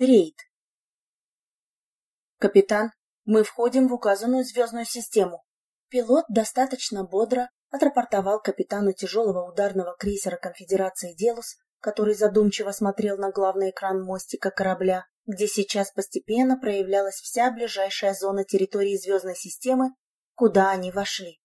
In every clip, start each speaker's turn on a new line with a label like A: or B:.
A: Рейд. Капитан, мы входим в указанную звездную систему. Пилот достаточно бодро отрапортовал капитану тяжелого ударного крейсера конфедерации «Делус», который задумчиво смотрел на главный экран мостика корабля, где сейчас постепенно проявлялась вся ближайшая зона территории звездной системы, куда они вошли.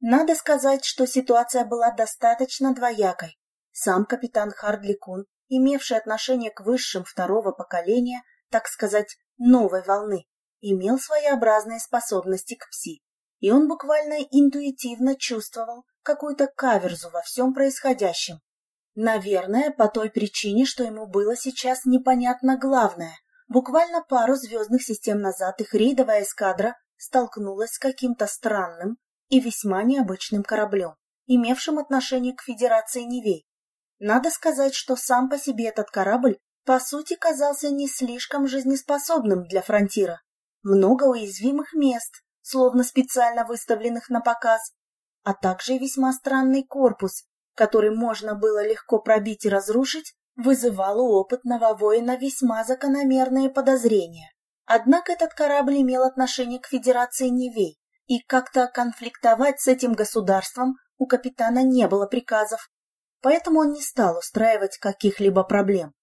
A: Надо сказать, что ситуация была достаточно двоякой. Сам капитан Хардли Кун, имевший отношение к высшим второго поколения, так сказать, новой волны, имел своеобразные способности к пси, и он буквально интуитивно чувствовал какую-то каверзу во всем происходящем. Наверное, по той причине, что ему было сейчас непонятно главное. Буквально пару звездных систем назад их рейдовая эскадра столкнулась с каким-то странным и весьма необычным кораблем, имевшим отношение к Федерации Невей. Надо сказать, что сам по себе этот корабль по сути казался не слишком жизнеспособным для фронтира. Много уязвимых мест, словно специально выставленных на показ, а также и весьма странный корпус, который можно было легко пробить и разрушить, вызывал у опытного воина весьма закономерные подозрения. Однако этот корабль имел отношение к Федерации Невей, и как-то конфликтовать с этим государством у капитана не было приказов, поэтому он не стал устраивать каких-либо проблем.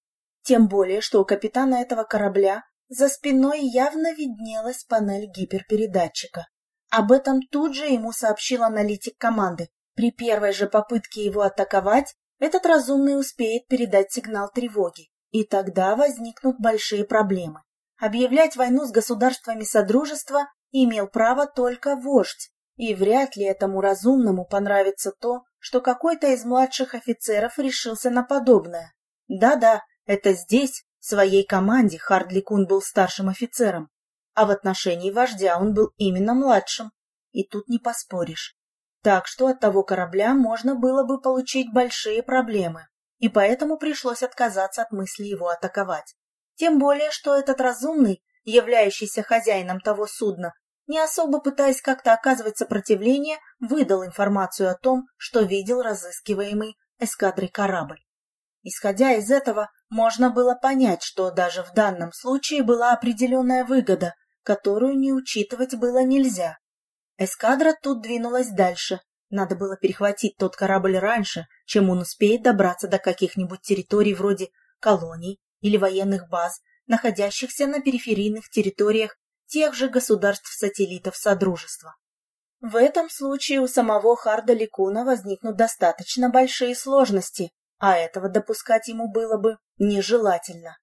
A: Тем более, что у капитана этого корабля за спиной явно виднелась панель гиперпередатчика. Об этом тут же ему сообщил аналитик команды. При первой же попытке его атаковать, этот разумный успеет передать сигнал тревоги, и тогда возникнут большие проблемы. Объявлять войну с государствами Содружества имел право только вождь, и вряд ли этому разумному понравится то, что какой-то из младших офицеров решился на подобное. Да-да, это здесь, в своей команде, Хардли Кун был старшим офицером, а в отношении вождя он был именно младшим, и тут не поспоришь. Так что от того корабля можно было бы получить большие проблемы, и поэтому пришлось отказаться от мысли его атаковать. Тем более, что этот разумный, являющийся хозяином того судна, не особо пытаясь как-то оказывать сопротивление, выдал информацию о том, что видел разыскиваемый эскадрой корабль. Исходя из этого, можно было понять, что даже в данном случае была определенная выгода, которую не учитывать было нельзя. Эскадра тут двинулась дальше. Надо было перехватить тот корабль раньше, чем он успеет добраться до каких-нибудь территорий вроде колоний или военных баз, находящихся на периферийных территориях тех же государств-сателлитов Содружества. В этом случае у самого Харда Ликуна возникнут достаточно большие сложности, а этого допускать ему было бы нежелательно.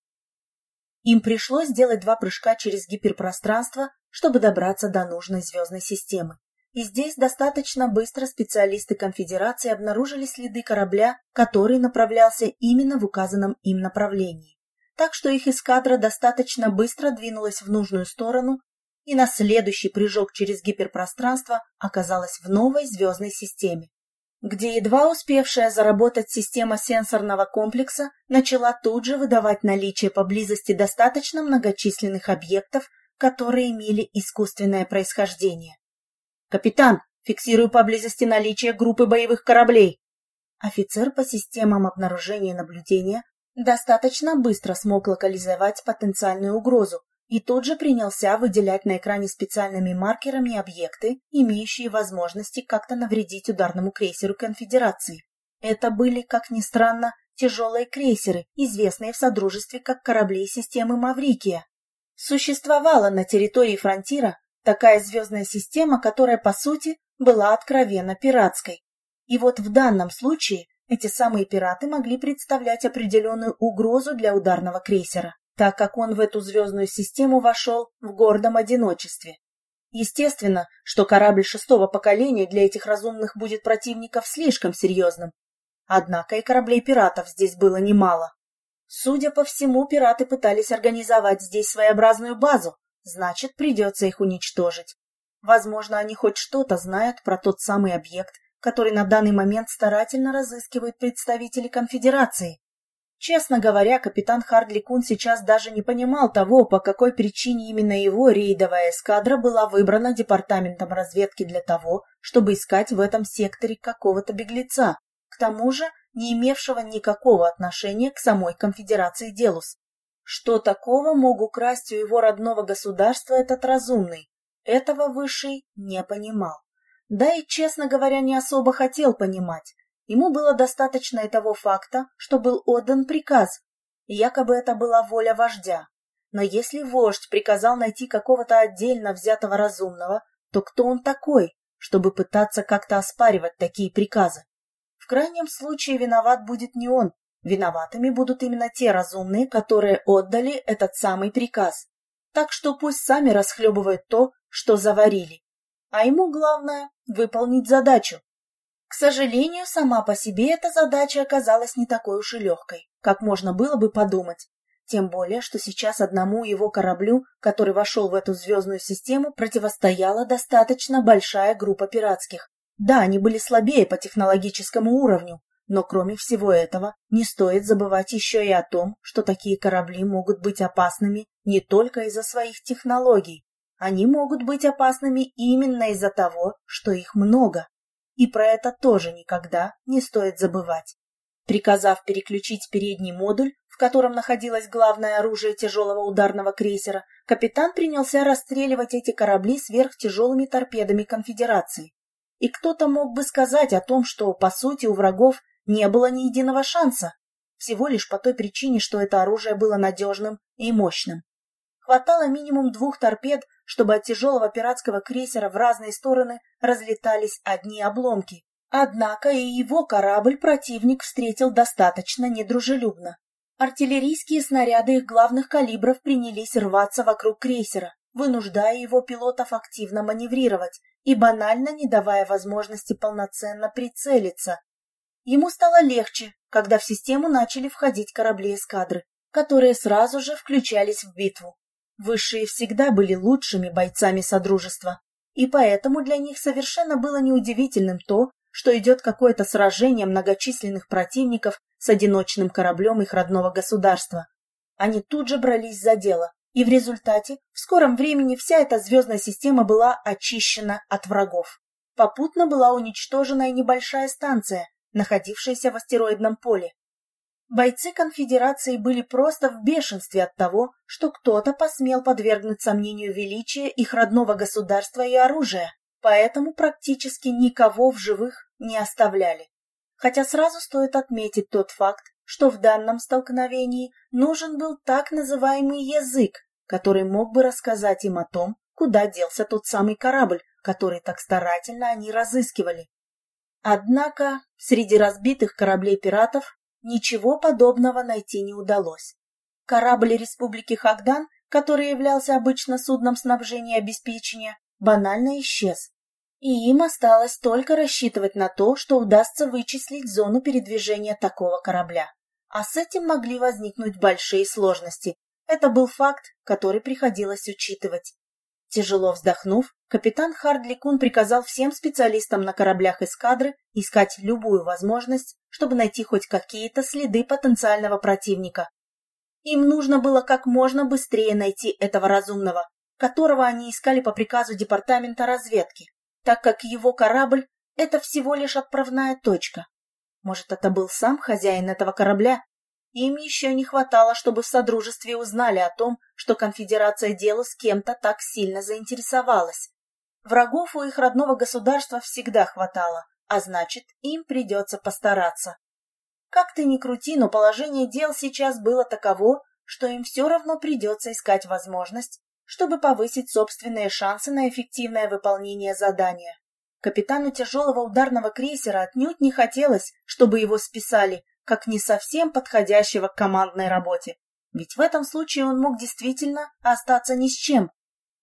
A: Им пришлось сделать два прыжка через гиперпространство, чтобы добраться до нужной звездной системы. И здесь достаточно быстро специалисты конфедерации обнаружили следы корабля, который направлялся именно в указанном им направлении так что их эскадра достаточно быстро двинулась в нужную сторону и на следующий прыжок через гиперпространство оказалась в новой звездной системе, где едва успевшая заработать система сенсорного комплекса начала тут же выдавать наличие поблизости достаточно многочисленных объектов, которые имели искусственное происхождение. «Капитан, фиксирую поблизости наличие группы боевых кораблей!» Офицер по системам обнаружения и наблюдения достаточно быстро смог локализовать потенциальную угрозу и тут же принялся выделять на экране специальными маркерами объекты, имеющие возможности как-то навредить ударному крейсеру Конфедерации. Это были, как ни странно, тяжелые крейсеры, известные в Содружестве как корабли системы Маврикия. Существовала на территории фронтира такая звездная система, которая, по сути, была откровенно пиратской. И вот в данном случае эти самые пираты могли представлять определенную угрозу для ударного крейсера, так как он в эту звездную систему вошел в гордом одиночестве. Естественно, что корабль шестого поколения для этих разумных будет противников слишком серьезным. Однако и кораблей пиратов здесь было немало. Судя по всему, пираты пытались организовать здесь своеобразную базу, значит, придется их уничтожить. Возможно, они хоть что-то знают про тот самый объект, который на данный момент старательно разыскивают представители конфедерации. Честно говоря, капитан Хардли Кун сейчас даже не понимал того, по какой причине именно его рейдовая эскадра была выбрана департаментом разведки для того, чтобы искать в этом секторе какого-то беглеца, к тому же не имевшего никакого отношения к самой конфедерации Делус. Что такого мог украсть у его родного государства этот разумный? Этого Высший не понимал. Да и, честно говоря, не особо хотел понимать. Ему было достаточно и того факта, что был отдан приказ. Якобы это была воля вождя. Но если вождь приказал найти какого-то отдельно взятого разумного, то кто он такой, чтобы пытаться как-то оспаривать такие приказы? В крайнем случае виноват будет не он, виноватыми будут именно те разумные, которые отдали этот самый приказ. Так что пусть сами расхлебывают то, что заварили. А ему главное — выполнить задачу. К сожалению, сама по себе эта задача оказалась не такой уж и легкой, как можно было бы подумать. Тем более, что сейчас одному его кораблю, который вошел в эту звездную систему, противостояла достаточно большая группа пиратских. Да, они были слабее по технологическому уровню, но кроме всего этого, не стоит забывать еще и о том, что такие корабли могут быть опасными не только из-за своих технологий. Они могут быть опасными именно из-за того, что их много. И про это тоже никогда не стоит забывать. Приказав переключить передний модуль, в котором находилось главное оружие тяжелого ударного крейсера, капитан принялся расстреливать эти корабли сверхтяжелыми торпедами конфедерации. И кто-то мог бы сказать о том, что, по сути, у врагов не было ни единого шанса, всего лишь по той причине, что это оружие было надежным и мощным. Хватало минимум двух торпед, чтобы от тяжелого пиратского крейсера в разные стороны разлетались одни обломки. Однако и его корабль противник встретил достаточно недружелюбно. Артиллерийские снаряды их главных калибров принялись рваться вокруг крейсера, вынуждая его пилотов активно маневрировать и банально не давая возможности полноценно прицелиться. Ему стало легче, когда в систему начали входить корабли эскадры, которые сразу же включались в битву. Высшие всегда были лучшими бойцами Содружества, и поэтому для них совершенно было неудивительным то, что идет какое-то сражение многочисленных противников с одиночным кораблем их родного государства. Они тут же брались за дело, и в результате в скором времени вся эта звездная система была очищена от врагов. Попутно была уничтожена и небольшая станция, находившаяся в астероидном поле. Бойцы конфедерации были просто в бешенстве от того, что кто-то посмел подвергнуть сомнению величия их родного государства и оружия, поэтому практически никого в живых не оставляли. Хотя сразу стоит отметить тот факт, что в данном столкновении нужен был так называемый язык, который мог бы рассказать им о том, куда делся тот самый корабль, который так старательно они разыскивали. Однако среди разбитых кораблей пиратов ничего подобного найти не удалось. Корабль Республики Хагдан, который являлся обычно судном снабжения и обеспечения, банально исчез. И им осталось только рассчитывать на то, что удастся вычислить зону передвижения такого корабля. А с этим могли возникнуть большие сложности. Это был факт, который приходилось учитывать. Тяжело вздохнув, капитан Хардли Кун приказал всем специалистам на кораблях эскадры искать любую возможность, чтобы найти хоть какие-то следы потенциального противника. Им нужно было как можно быстрее найти этого разумного, которого они искали по приказу департамента разведки, так как его корабль — это всего лишь отправная точка. Может, это был сам хозяин этого корабля, им еще не хватало, чтобы в Содружестве узнали о том, что конфедерация дела с кем-то так сильно заинтересовалась. Врагов у их родного государства всегда хватало, а значит, им придется постараться. Как ты ни крути, но положение дел сейчас было таково, что им все равно придется искать возможность, чтобы повысить собственные шансы на эффективное выполнение задания. Капитану тяжелого ударного крейсера отнюдь не хотелось, чтобы его списали, как не совсем подходящего к командной работе. Ведь в этом случае он мог действительно остаться ни с чем.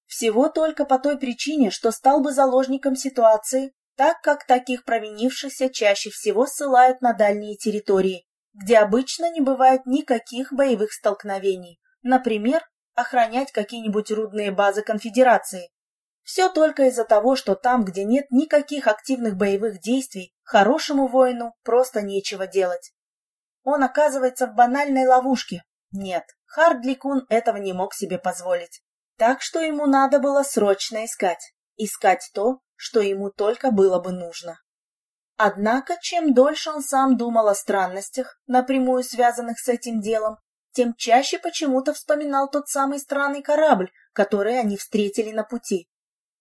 A: Всего только по той причине, что стал бы заложником ситуации, так как таких провинившихся чаще всего ссылают на дальние территории, где обычно не бывает никаких боевых столкновений. Например, охранять какие-нибудь рудные базы конфедерации. Все только из-за того, что там, где нет никаких активных боевых действий, хорошему воину просто нечего делать он оказывается в банальной ловушке. Нет, Хардли Кун этого не мог себе позволить. Так что ему надо было срочно искать. Искать то, что ему только было бы нужно. Однако, чем дольше он сам думал о странностях, напрямую связанных с этим делом, тем чаще почему-то вспоминал тот самый странный корабль, который они встретили на пути.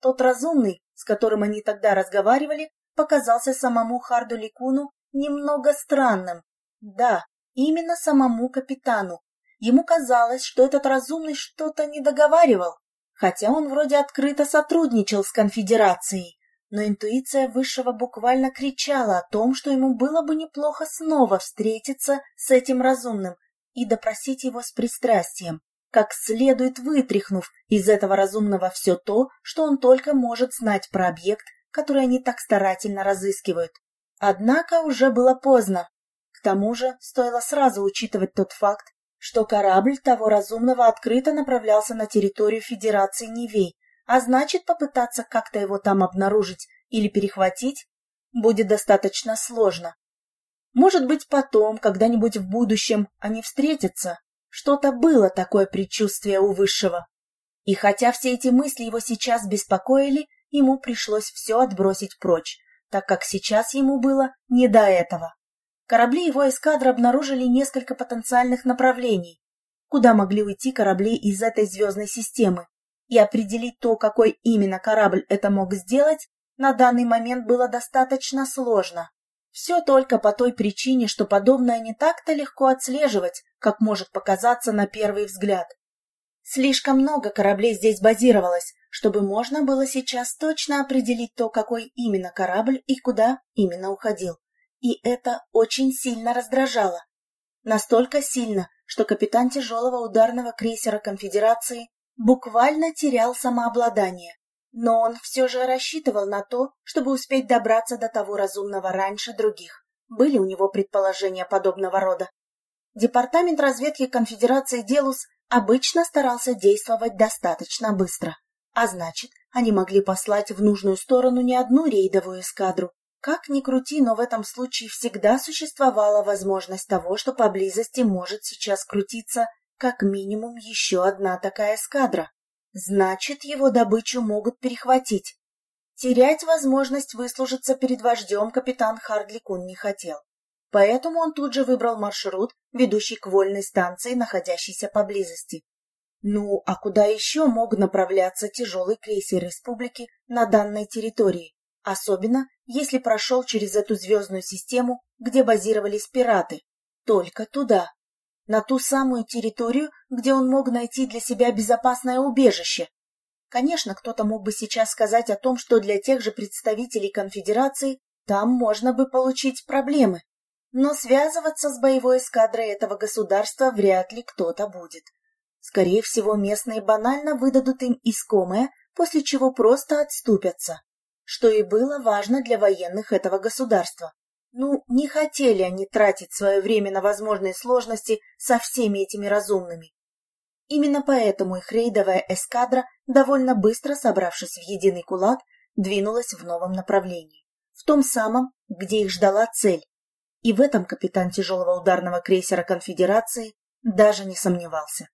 A: Тот разумный, с которым они тогда разговаривали, показался самому Харду Ликуну немного странным. Да, именно самому капитану. Ему казалось, что этот разумный что-то не договаривал, хотя он вроде открыто сотрудничал с конфедерацией. Но интуиция Высшего буквально кричала о том, что ему было бы неплохо снова встретиться с этим разумным и допросить его с пристрастием, как следует вытряхнув из этого разумного все то, что он только может знать про объект, который они так старательно разыскивают. Однако уже было поздно. К тому же стоило сразу учитывать тот факт, что корабль того разумного открыто направлялся на территорию Федерации Нивей, а значит, попытаться как-то его там обнаружить или перехватить будет достаточно сложно. Может быть, потом, когда-нибудь в будущем, они встретятся. Что-то было такое предчувствие у Высшего. И хотя все эти мысли его сейчас беспокоили, ему пришлось все отбросить прочь, так как сейчас ему было не до этого. Корабли его эскадры обнаружили несколько потенциальных направлений, куда могли уйти корабли из этой звездной системы, и определить то, какой именно корабль это мог сделать, на данный момент было достаточно сложно. Все только по той причине, что подобное не так-то легко отслеживать, как может показаться на первый взгляд. Слишком много кораблей здесь базировалось, чтобы можно было сейчас точно определить то, какой именно корабль и куда именно уходил. И это очень сильно раздражало. Настолько сильно, что капитан тяжелого ударного крейсера Конфедерации буквально терял самообладание. Но он все же рассчитывал на то, чтобы успеть добраться до того разумного раньше других. Были у него предположения подобного рода. Департамент разведки Конфедерации Делус обычно старался действовать достаточно быстро, а значит, они могли послать в нужную сторону не одну рейдовую эскадру. Как ни крути, но в этом случае всегда существовала возможность того, что поблизости может сейчас крутиться как минимум еще одна такая эскадра. Значит, его добычу могут перехватить. Терять возможность выслужиться перед вождем капитан Хардли Кун не хотел. Поэтому он тут же выбрал маршрут, ведущий к вольной станции, находящейся поблизости. Ну, а куда еще мог направляться тяжелый крейсер республики на данной территории? Особенно, если прошел через эту звездную систему, где базировались пираты. Только туда на ту самую территорию, где он мог найти для себя безопасное убежище. Конечно, кто-то мог бы сейчас сказать о том, что для тех же представителей конфедерации там можно бы получить проблемы. Но связываться с боевой эскадрой этого государства вряд ли кто-то будет. Скорее всего, местные банально выдадут им искомое, после чего просто отступятся, что и было важно для военных этого государства. Ну, не хотели они тратить свое время на возможные сложности со всеми этими разумными. Именно поэтому их рейдовая эскадра, довольно быстро собравшись в единый кулак, двинулась в новом направлении. В том самом, где их ждала цель. И в этом капитан тяжелого ударного крейсера конфедерации даже не сомневался.